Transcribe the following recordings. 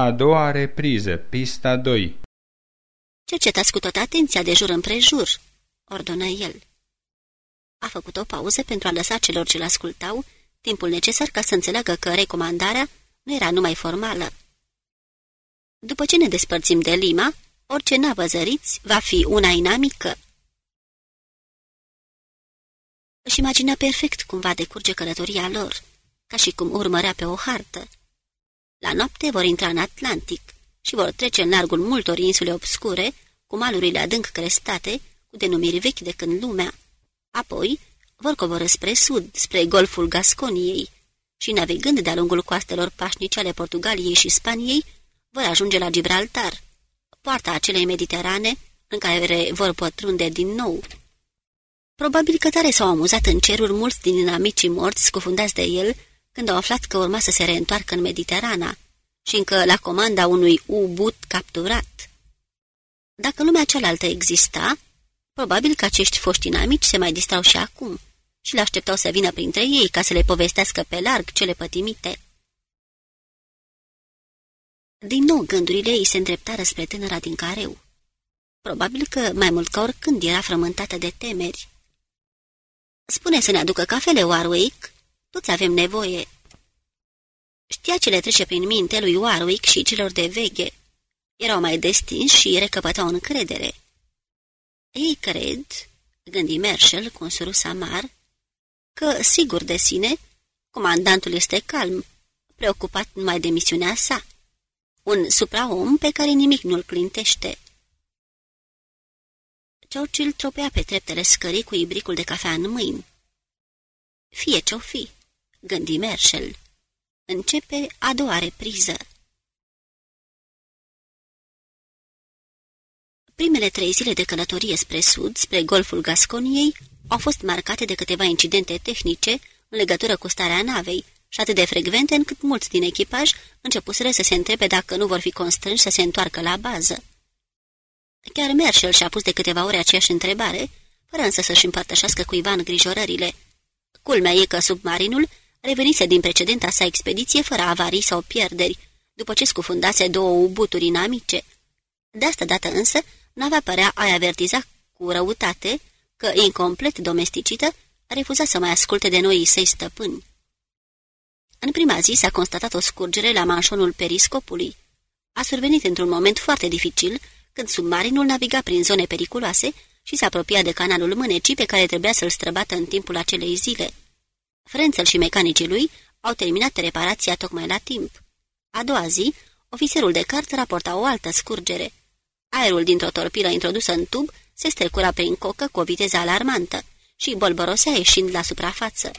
A doua repriză, pista 2 Cercetați cu toată atenția de jur împrejur, ordonă el. A făcut o pauză pentru a lăsa celor ce-l ascultau timpul necesar ca să înțeleagă că recomandarea nu era numai formală. După ce ne despărțim de Lima, orice navă zăriți va fi una inamică. Își imagina perfect cum va decurge călătoria lor, ca și cum urmărea pe o hartă. La noapte vor intra în Atlantic și vor trece în largul multor insule obscure, cu malurile adânc crestate, cu denumiri vechi de când lumea. Apoi vor coborâ spre sud, spre golful Gasconiei și, navigând de-a lungul coastelor pașnice ale Portugaliei și Spaniei, vor ajunge la Gibraltar, poarta acelei mediterane în care vor pătrunde din nou. Probabil că tare s-au amuzat în ceruri mulți din amicii morți scufundați de el când au aflat că urma să se reîntoarcă în Mediterana și încă la comanda unui U-but capturat. Dacă lumea cealaltă exista, probabil că acești foști inamici se mai distrau și acum și le așteptau să vină printre ei ca să le povestească pe larg cele pătimite. Din nou gândurile ei se îndreptară spre tânăra din careu. Probabil că, mai mult ca oricând, era frământată de temeri. Spune să ne aducă cafele, Warwick. Toți avem nevoie. Știa ce le trece prin minte lui Warwick și celor de veche. Erau mai destinși și recăpătau încredere. Ei cred, gândi Marshall cu un surus amar, că, sigur de sine, comandantul este calm, preocupat numai de misiunea sa. Un supraom pe care nimic nu-l clintește. Churchill tropea pe treptele scării cu ibricul de cafea în mâini. Fie ce-o fi, gândi Marshall. Începe a doua repriză. Primele trei zile de călătorie spre sud, spre golful Gasconiei, au fost marcate de câteva incidente tehnice în legătură cu starea navei și atât de frecvente încât mulți din echipaj începuseră să se întrebe dacă nu vor fi constrânși să se întoarcă la bază. Chiar Merșel și-a pus de câteva ore aceeași întrebare, fără însă să-și împărtășească cuiva îngrijorările. Culmea e că submarinul revenise din precedenta sa expediție fără avarii sau pierderi, după ce scufundase două ubuturi inamice. De asta dată însă, nava părea a avertiza cu răutate că, incomplet domesticită, refuza să mai asculte de noi săi stăpâni. În prima zi s-a constatat o scurgere la manșonul periscopului. A survenit într-un moment foarte dificil, când submarinul naviga prin zone periculoase și se apropia de canalul Mânecii pe care trebuia să-l străbată în timpul acelei zile. Frențel și mecanicii lui au terminat reparația tocmai la timp. A doua zi, ofițerul de cart raporta o altă scurgere. Aerul dintr-o torpilă introdusă în tub se strecura prin cocă cu o viteză alarmantă și bolborosea ieșind la suprafață.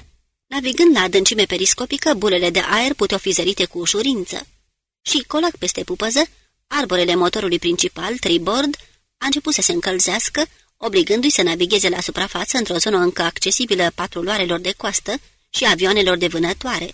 Navigând la adâncime periscopică, bulele de aer puteau fi zărite cu ușurință. Și, colac peste pupăză, arborele motorului principal, tribord, a început să se încălzească, obligându-i să navigheze la suprafață într-o zonă încă accesibilă patruloarelor de coastă și avioanelor de vânătoare.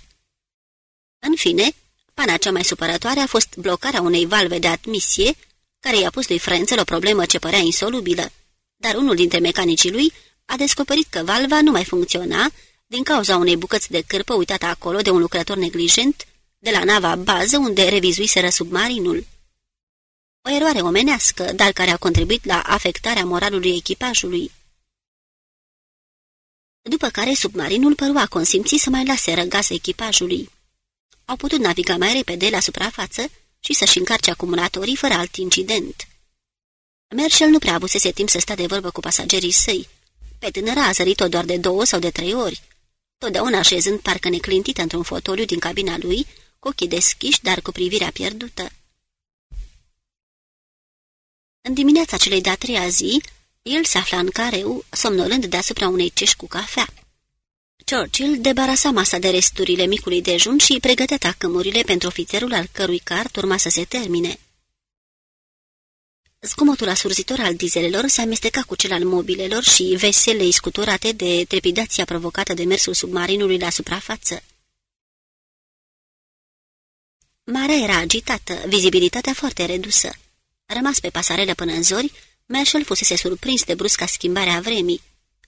În fine, pana cea mai supărătoare a fost blocarea unei valve de admisie, care i-a pus lui Frenzel o problemă ce părea insolubilă, dar unul dintre mecanicii lui a descoperit că valva nu mai funcționa din cauza unei bucăți de cârpă uitată acolo de un lucrător neglijent de la nava bază unde revizuiseră submarinul. O eroare omenească, dar care a contribuit la afectarea moralului echipajului. După care submarinul păru a consimți să mai lase răgaz echipajului. Au putut naviga mai repede la suprafață și să-și încarce acumulatorii fără alt incident. Merșel nu prea avusese timp să stea de vorbă cu pasagerii săi. Pe tânăra a zărit-o doar de două sau de trei ori, totdeauna așezând parcă neclintită într-un fotoliu din cabina lui, cu ochii deschiși, dar cu privirea pierdută. În dimineața celei de-a treia zi, el se afla în careu, somnolând deasupra unei cești cu cafea. Churchill debarasa masa de resturile micului dejun și pregătea tacâmurile pentru ofițerul al cărui cart urma să se termine. Zgomotul asurzitor al dizelelor se amesteca cu cel al mobilelor și veselei scuturate de trepidația provocată de mersul submarinului la suprafață. Marea era agitată, vizibilitatea foarte redusă. Rămas pe pasarelă până în zori, Marshall fusese surprins de brusca schimbare a vremii.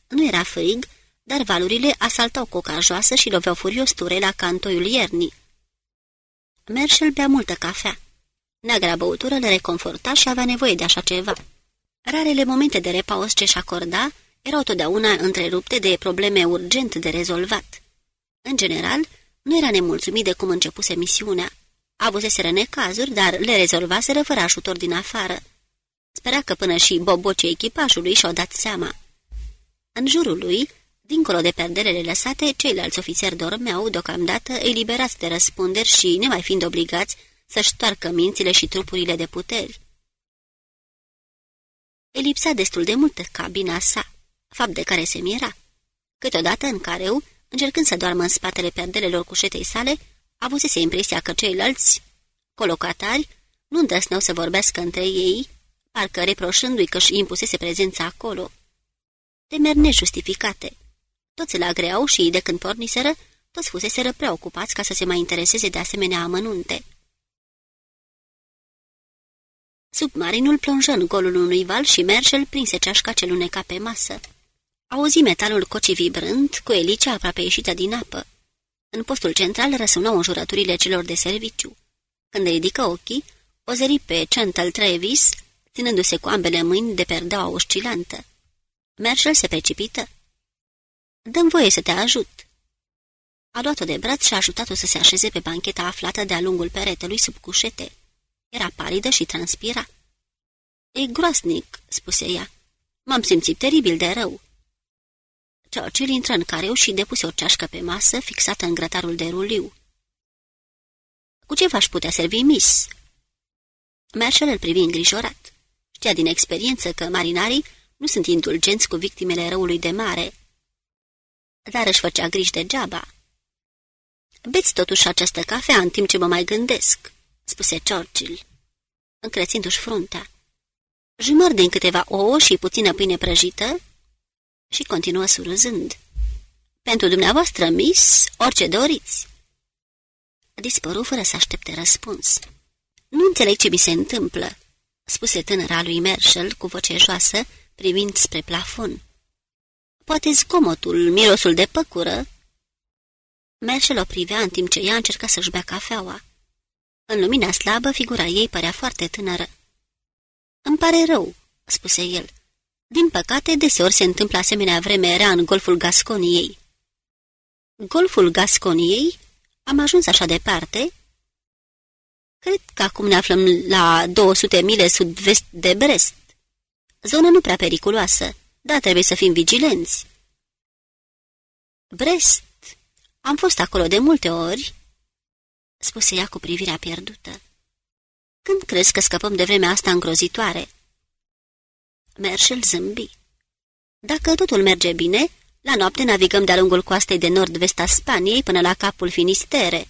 Nu era frig, dar valurile asaltau coca joasă și loveau furios ture la cantoiul iernii. Marshall bea multă cafea. Neagra băutură le reconforta și avea nevoie de așa ceva. Rarele momente de repaus ce-și acorda erau totdeauna întrerupte de probleme urgent de rezolvat. În general, nu era nemulțumit de cum începuse misiunea. Avuseseră necazuri, dar le rezolvaseră fără ajutor din afară. Spera că până și bobocii echipajului și-au dat seama. În jurul lui, dincolo de perdelele lăsate, ceilalți ofițeri dormeau deocamdată eliberați de răspunderi și, nemai fiind obligați, să-și toarcă mințile și trupurile de puteri. Elipsa destul de mult cabina sa, fapt de care se mira. Câteodată în careu, încercând să doarmă în spatele perdelelor cușetei sale, avusese impresia că ceilalți colocatari nu îndrăsneau să vorbească între ei, parcă reproșându-i că își impusese prezența acolo. Temeri nejustificate. Toți la greau și, de când porniseră, toți fuseseră preocupați ca să se mai intereseze de asemenea amănunte. Submarinul plonjă în golul unui val și Merșel prinse ceașca ce luneca pe masă. Auzi metalul cocii vibrând, cu elicea aproape ieșită din apă. În postul central răsunau înjurăturile celor de serviciu. Când ridică ochii, o zări pe Chantal Travis, ținându-se cu ambele mâini de perdeaua oscilantă. Merșel se precipită. Dăm voie să te ajut." A luat-o de braț și a ajutat-o să se așeze pe bancheta aflată de-a lungul peretelui sub cușete. Era palidă și transpira. E groasnic," spuse ea. M-am simțit teribil de rău." Churchill intră în careu și depuse o ceașcă pe masă fixată în grătarul de ruliu. Cu ce v-aș putea servi, miss?" Marshall îl privi îngrijorat. Știa din experiență că marinarii nu sunt indulgenți cu victimele răului de mare. Dar își făcea griji degeaba. Beți totuși această cafea în timp ce mă mai gândesc," spuse Churchill, încrețindu-și fruntea. Jumăr din câteva ouă și puțină pâine prăjită și continuă surâzând. Pentru dumneavoastră, miss, orice doriți. Dispăru fără să aștepte răspuns. Nu înțeleg ce mi se întâmplă, spuse tânăra lui Marshall cu voce joasă, privind spre plafon. Poate zgomotul, mirosul de păcură? Marshall o privea în timp ce ea încerca să-și bea cafeaua. În lumina slabă, figura ei părea foarte tânără. Îmi pare rău," spuse el. Din păcate, deseori se întâmplă asemenea vreme rea în golful Gasconiei. Golful Gasconiei? Am ajuns așa departe? Cred că acum ne aflăm la 200 mile sud-vest de Brest. Zonă nu prea periculoasă, dar trebuie să fim vigilenți. Brest? Am fost acolo de multe ori, spuse ea cu privirea pierdută. Când crezi că scăpăm de vremea asta îngrozitoare? Merșel zâmbi. Dacă totul merge bine, la noapte navigăm de-a lungul coastei de nord-vest a Spaniei până la capul Finistere.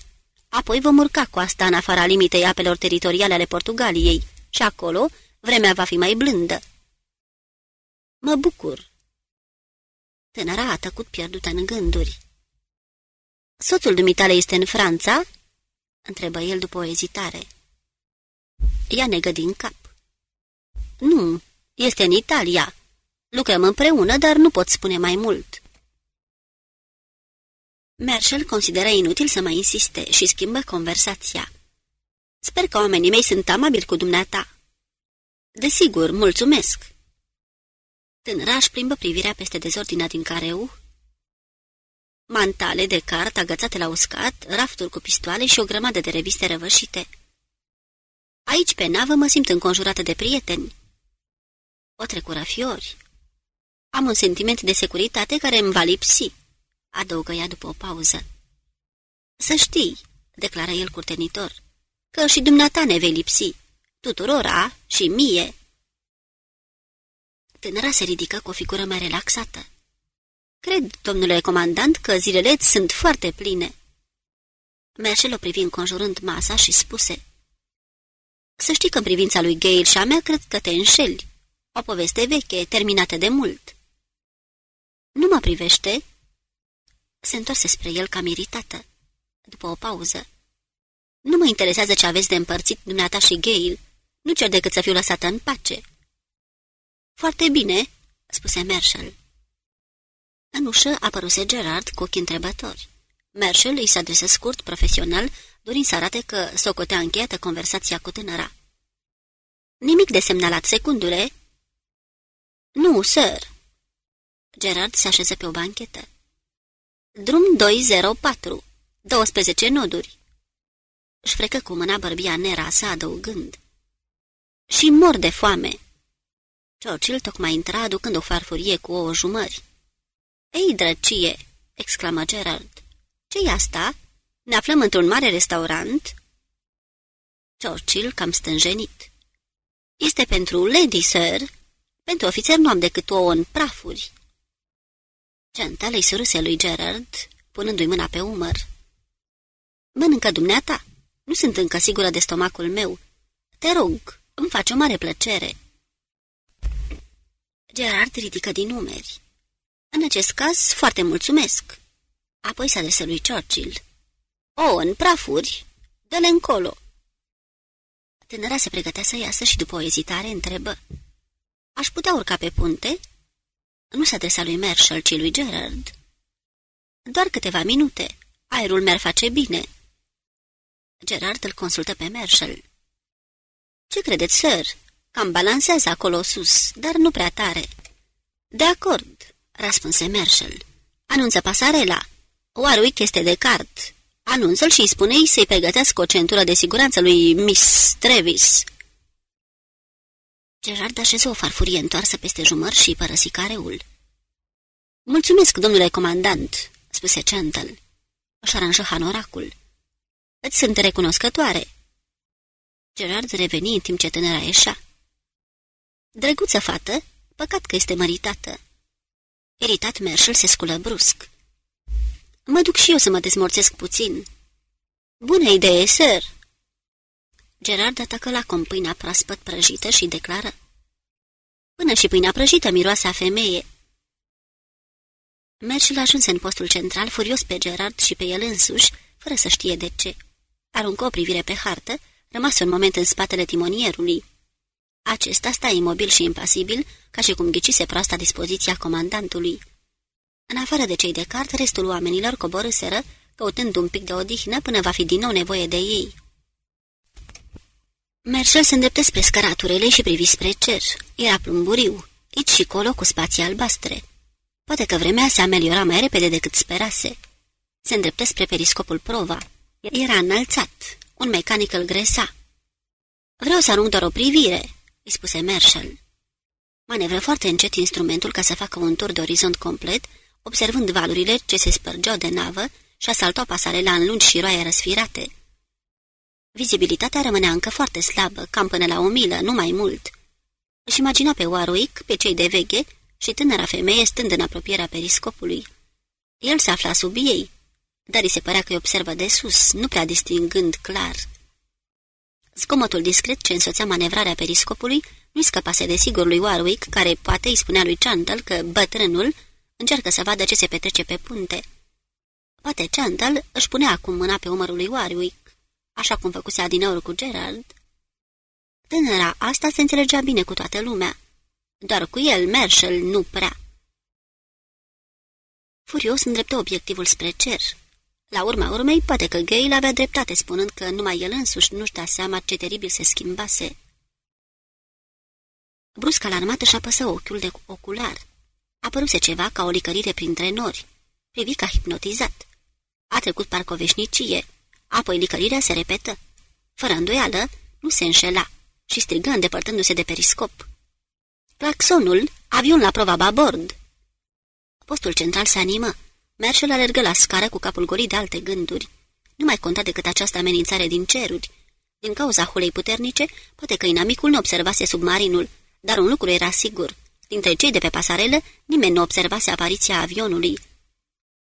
Apoi vom urca coasta în afara limitei apelor teritoriale ale Portugaliei și acolo vremea va fi mai blândă. Mă bucur. Tânăra a tăcut pierdută în gânduri. Soțul dumitale este în Franța?" întrebă el după o ezitare. Ea negă din cap. Nu, este în Italia. Lucrăm împreună, dar nu pot spune mai mult." Marshall consideră inutil să mai insiste și schimbă conversația. Sper că oamenii mei sunt amabili cu dumneata." Desigur, mulțumesc." Tânăra își plimbă privirea peste dezordinea din careu. Mantale de cart agățate la uscat, rafturi cu pistoale și o grămadă de reviste răvășite. Aici, pe navă, mă simt înconjurată de prieteni. O trecură fiori. Am un sentiment de securitate care îmi va lipsi, adăugă ea după o pauză. Să știi, declară el curtenitor, că și dumneata ne vei lipsi, tuturora și mie. Tânăra se ridică cu o figură mai relaxată. Cred, domnule comandant, că zilele sunt foarte pline. Merșel o privi înconjurând masa și spuse Să știi că în privința lui Gail și a mea cred că te înșeli. O poveste veche, terminată de mult. Nu mă privește?" Se întoarse spre el cam iritată. După o pauză. Nu mă interesează ce aveți de împărțit dumneata și Gail. Nu cer decât să fiu lăsată în pace." Foarte bine," spuse Marshall. În ușă apăruse Gerard cu ochii întrebători. Marshall îi se adresă scurt, profesional, dorind să arate că socotea încheiată conversația cu tânăra. Nimic de semnalat, secundule. Nu, sir. Gerard se așeză pe o banchetă. Drum 204. 12 noduri. Își frecă cu mâna bărbia nerasă, adăugând. Și mor de foame. Churchill tocmai intra aducând o farfurie cu ouă jumări. Ei, drăcie!" exclamă Gerard. Ce-i asta? Ne aflăm într-un mare restaurant?" Churchill cam stânjenit. Este pentru lady, sir. Pentru ofițer nu am decât ouă în prafuri." Chantal îi suruse lui Gerard, punându-i mâna pe umăr. Mănâncă dumneata? Nu sunt încă sigură de stomacul meu. Te rog, îmi face o mare plăcere." Gerard ridică din numeri. În acest caz, foarte mulțumesc." Apoi s-a adresă lui Churchill. O, în prafuri? Dă-le încolo." Tânăra se pregătea să iasă și după o ezitare întrebă. Aș putea urca pe punte?" Nu s-a adresat lui Marshall, ci lui Gerard. Doar câteva minute. Aerul mi-ar face bine." Gerard îl consultă pe Marshall. Ce credeți, sir? Cam balansează acolo sus, dar nu prea tare." De acord," răspunse Marshall. Anunță pasarela. Warwick este de cart. Anunță-l și spune-i să-i pregătească o centură de siguranță lui Miss Travis." Gerard așeză o farfurie întoarsă peste jumăr și părăsi careul. Mulțumesc, domnule comandant," spuse Chantal. Își aranjă hanoracul. Îți sunt recunoscătoare." Gerard reveni în timp ce tânăra ieșea. Drăguță fată, păcat că este măritată." Iritat, Merșel se sculă brusc. Mă duc și eu să mă dezmorțesc puțin." Bună idee, sir!" Gerard atacă la com pâinea proaspăt prăjită și declară. Până și pâinea prăjită miroase a femeie. Merșel ajunse în postul central, furios pe Gerard și pe el însuși, fără să știe de ce. Aruncă o privire pe hartă, rămas un moment în spatele timonierului. Acesta sta imobil și impasibil, ca și cum ghicise proasta dispoziția comandantului. În afară de cei de cart, restul oamenilor coborâseră, căutând un pic de odihnă până va fi din nou nevoie de ei. Merșel se îndreptă spre scăraturele și privi spre cer. Era plumburiu, aici și colo cu spații albastre. Poate că vremea se ameliora mai repede decât sperase. Se îndreptă spre periscopul prova. Era înălțat. Un mecanic îl gresa. Vreau să arunc doar o privire," îi spuse Marshall. Manevră foarte încet instrumentul ca să facă un tur de orizont complet, observând valurile ce se spărgeau de navă și asaltau pasarela în lungi și roaie răsfirate. Vizibilitatea rămânea încă foarte slabă, cam până la o milă, nu mai mult. Își imagina pe Warwick, pe cei de veche și tânăra femeie stând în apropierea periscopului. El se afla sub ei, dar îi se părea că îi observă de sus, nu prea distingând clar. Zgomotul discret ce însoțea manevrarea periscopului nu scăpase de sigur lui Warwick, care poate îi spunea lui Chantal că bătrânul încearcă să vadă ce se petrece pe punte. Poate Chantal își punea acum mâna pe umărul lui Warwick, așa cum făcuse adineori cu Gerald. Tânăra asta se înțelegea bine cu toată lumea. Doar cu el, Marshall, nu prea. Furios îndreptă obiectivul spre cer. La urma urmei, poate că Gale avea dreptate spunând că numai el însuși nu-și da seama ce teribil se schimbase. Brusc alarmat își apăsă ochiul de ocular. Apăruse ceva ca o licărire printre nori. Privi ca hipnotizat. A trecut parcă o veșnicie. Apoi licărirea se repetă. Fără îndoială, nu se înșela și strigă îndepărtându-se de periscop. Claxonul, avion la prova babord! Postul central se animă. Merșel alergă la scară cu capul golit de alte gânduri. Nu mai conta decât această amenințare din ceruri. Din cauza hulei puternice, poate că inamicul nu observase submarinul, dar un lucru era sigur. Dintre cei de pe pasarelă, nimeni nu observase apariția avionului.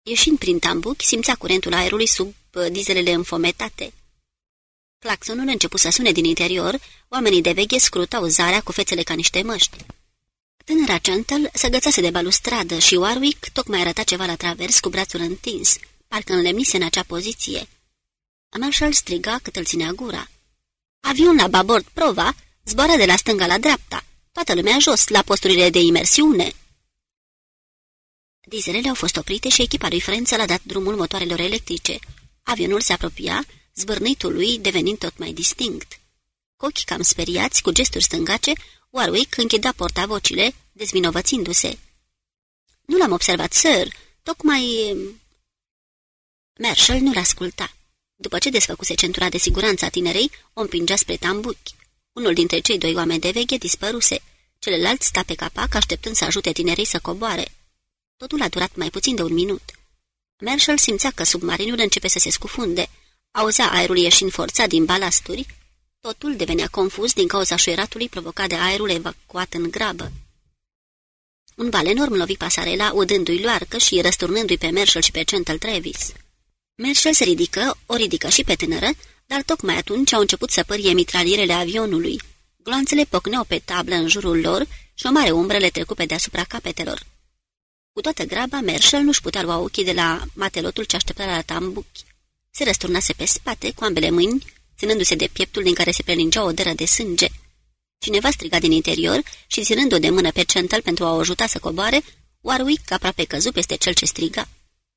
Ieșind prin tambuc, simțea curentul aerului sub uh, dizelele înfometate. Claxonul început să sune din interior, oamenii de veche scrutau zarea cu fețele ca niște măști. Tânăra Chantal se gățase de balustradă și Warwick tocmai arăta ceva la travers cu brațul întins, parcă înlemnise în acea poziție. Marshall striga cât îl ținea gura. Avion la babord prova, zboară de la stânga la dreapta, toată lumea jos, la posturile de imersiune. Dizelele au fost oprite și echipa lui Frență l-a dat drumul motoarelor electrice. Avionul se apropia, zbârnitul lui devenind tot mai distinct. Cu ochii cam speriați, cu gesturi stângace, Warwick închidea portavocile, dezvinovățindu-se. Nu l-am observat, sir. Tocmai... Marshall nu-l asculta. După ce desfăcuse centura de siguranță a tinerei, o împingea spre tambuchi. Unul dintre cei doi oameni de veche dispăruse. Celălalt sta pe capac, așteptând să ajute tinerei să coboare. Totul a durat mai puțin de un minut. Marshall simțea că submarinul începe să se scufunde. Auzea aerul ieșind forțat din balasturi. Totul devenea confuz din cauza șuieratului provocat de aerul evacuat în grabă. Un val enorm lovi pasarela, udându-i loarcă și răsturnându-i pe Marshall și pe Centel Travis. Marshall se ridică, o ridică și pe tânără, dar tocmai atunci au început să părie mitralierele avionului. Gloanțele pocneau pe tablă în jurul lor și o mare umbră le trecu pe deasupra capetelor. Cu toată graba, Marshall nu-și putea lua ochii de la matelotul ce aștepta la tambuchi. Se răsturnase pe spate, cu ambele mâini, ținându-se de pieptul din care se prelingea o dără de sânge. Cineva striga din interior și, ținând-o de mână pe centăl pentru a o ajuta să coboare, Warwick aproape căzu peste cel ce striga.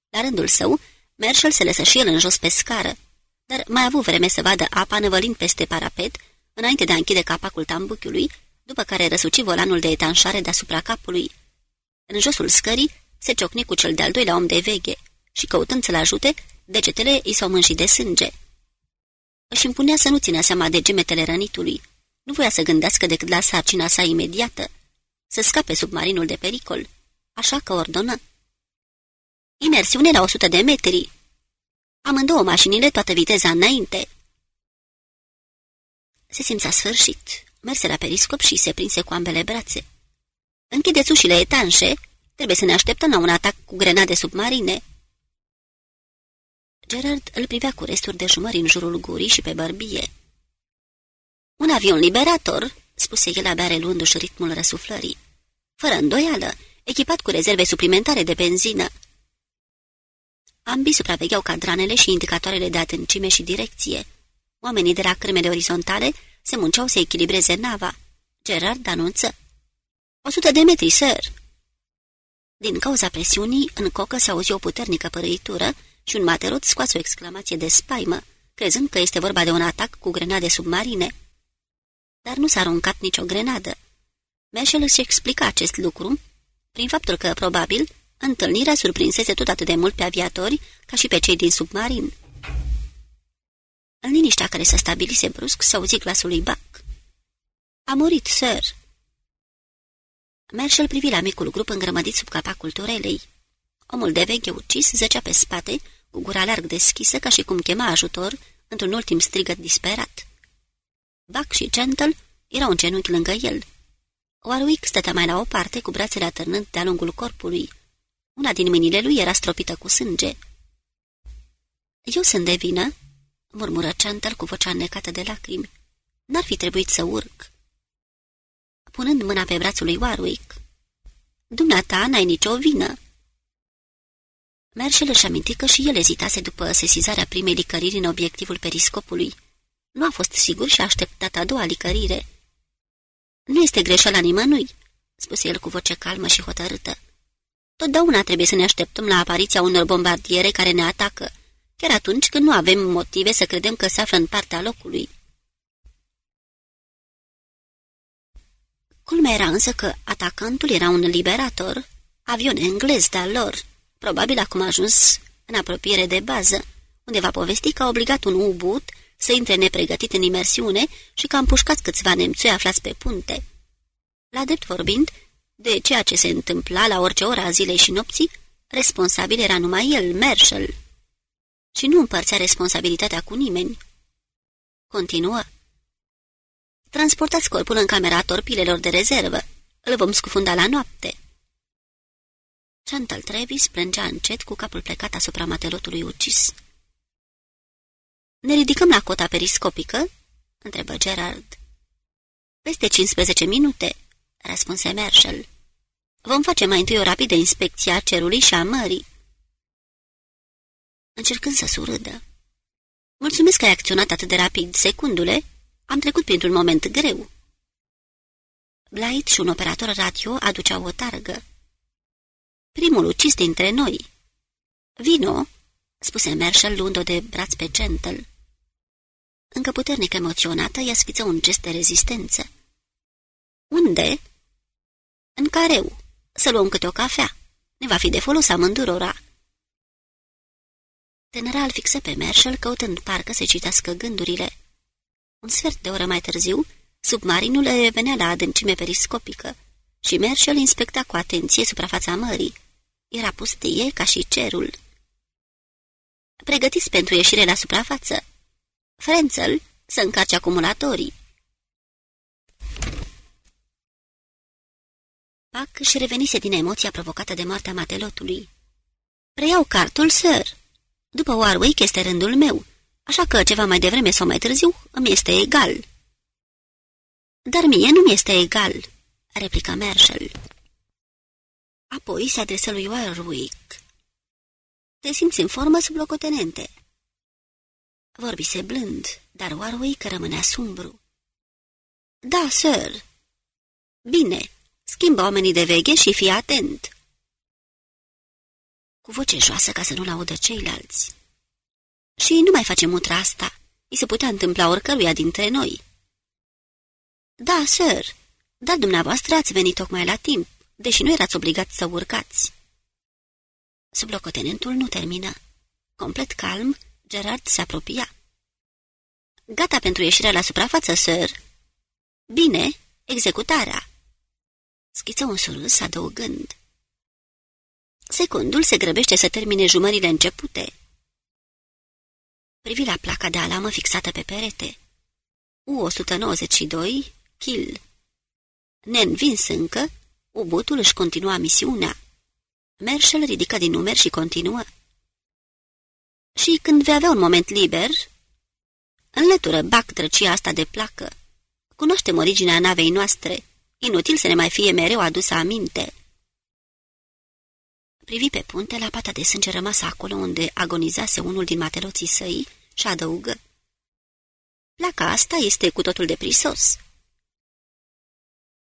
La rândul său, Marshall se lăsă și el în jos pe scară, dar mai a avut vreme să vadă apa năvălind peste parapet, înainte de a închide capacul tambuchiului, după care răsuci volanul de etanșare deasupra capului. În josul scării se ciocni cu cel de-al doilea om de veghe și, căutând să-l ajute, degetele i s-au mânjit de sânge. Își impunea să nu țină seama de gemetele rănitului. Nu voia să gândească decât la sarcina sa imediată, să scape submarinul de pericol, așa că ordonă. Imersiune la 100 de metri. Amândouă mașinile toată viteza înainte. Se simța sfârșit, merse la periscop și se prinse cu ambele brațe. Închideți ușile etanșe, trebuie să ne așteptăm la un atac cu grenade submarine. Gerard îl privea cu resturi de jumări în jurul gurii și pe bărbie. Un avion liberator, spuse el abia reluându-și ritmul răsuflării. Fără îndoială, echipat cu rezerve suplimentare de benzină. Ambii supravegheau cadranele și indicatoarele de adâncime și direcție. Oamenii de la crâmele orizontale se munceau să echilibreze nava. Gerard anunță. O sută de metri, sir!" Din cauza presiunii, în cocă se auzi o puternică părăitură și un materot scoase o exclamație de spaimă, crezând că este vorba de un atac cu grenade submarine. Dar nu s-a aruncat nicio grenadă. Merșel își explica acest lucru prin faptul că, probabil, întâlnirea surprinsese tot atât de mult pe aviatori ca și pe cei din submarin. În liniștea care se stabilise brusc, s auzi glasul lui Buck. A murit, sir." Marshall privi la micul grup îngrămădit sub capacul turelei. Omul de veche ucis zăcea pe spate, cu gura larg deschisă, ca și cum chema ajutor, într-un ultim strigăt disperat. Buck și Gentle erau în genunchi lângă el. Warwick stătea mai la o parte, cu brațele atârnând de-a lungul corpului. Una din mâinile lui era stropită cu sânge. Eu sunt de vină," murmură Gentle cu vocea necată de lacrimi. N-ar fi trebuit să urc." Punând mâna pe brațul lui Warwick. Dumneata n-ai nicio vină." Merșel își aminti că și el ezitase după sesizarea primei licăriri în obiectivul periscopului. Nu a fost sigur și a așteptat a doua licărire. Nu este greșeala nimănui," spuse el cu voce calmă și hotărâtă. Totdeauna trebuie să ne așteptăm la apariția unor bombardiere care ne atacă, chiar atunci când nu avem motive să credem că se află în partea locului. Culmea era însă că atacantul era un liberator, avion englez de-al lor, probabil acum ajuns în apropiere de bază, unde va povesti că a obligat un U-boot să intre nepregătit în imersiune și că a împușcat câțiva nemțui aflați pe punte. La drept vorbind, de ceea ce se întâmpla la orice oră a zilei și nopții, responsabil era numai el, Marshall. Și nu împărțea responsabilitatea cu nimeni. Continuă. Transportați corpul în camera torpilelor de rezervă. Îl vom scufunda la noapte." Chantal Travis plângea încet cu capul plecat asupra matelotului ucis. Ne ridicăm la cota periscopică?" întrebă Gerard. Peste 15 minute," răspunse Marshall. Vom face mai întâi o rapidă inspecție a cerului și a mării." Încercând să surâdă. Mulțumesc că ai acționat atât de rapid, secundule," Am trecut printr-un moment greu. Blight și un operator radio aduceau o targă. Primul ucis dintre noi. Vino, spuse Marshall luând-o de braț pe Gentle. Încă puternic emoționată, ea sfiță un gest de rezistență. Unde?" În careu. Să luăm câte o cafea. Ne va fi de folos amândurora." Tânăra îl fixă pe Marshall, căutând parcă să citească gândurile. Un sfert de oră mai târziu, submarinul revenea la adâncime periscopică și Marshall inspecta cu atenție suprafața mării. Era pustie ca și cerul. Pregătiți pentru ieșire la suprafață. Frenzel să încarce acumulatorii. Pac și revenise din emoția provocată de moartea matelotului. Preiau cartul, sir. După Warwick este rândul meu, așa că ceva mai devreme sau mai târziu îmi este egal. Dar mie nu mi este egal, replica Marshall. Apoi se adresă lui Warwick. Te simți în formă sublocotenente. Vorbise blând, dar Warwick rămânea sumbru. Da, sir. Bine, schimbă oamenii de veche și fii atent. Cu voce joasă ca să nu-l audă ceilalți. Și nu mai facem mutra asta. I se putea întâmpla oricăruia dintre noi. Da, sir, dar dumneavoastră ați venit tocmai la timp, deși nu erați obligați să urcați. Sublocotenentul nu termină. Complet calm, Gerard se apropia. Gata pentru ieșirea la suprafață, sir. Bine, executarea. Schiță un surâs adăugând. Secundul se grăbește să termine jumările începute. Privi la placa de alamă fixată pe perete. U-192, kill. Neînvins încă, ubutul își continua misiunea. Merșel ridică din numeri și continuă. Și când vei avea un moment liber, înlătură bac drăcia asta de placă. Cunoaștem originea navei noastre. Inutil să ne mai fie mereu adusă aminte. Privi pe punte la pata de sânge rămasă acolo unde agonizase unul din mateloții săi și adăugă. Placa asta este cu totul de prisos.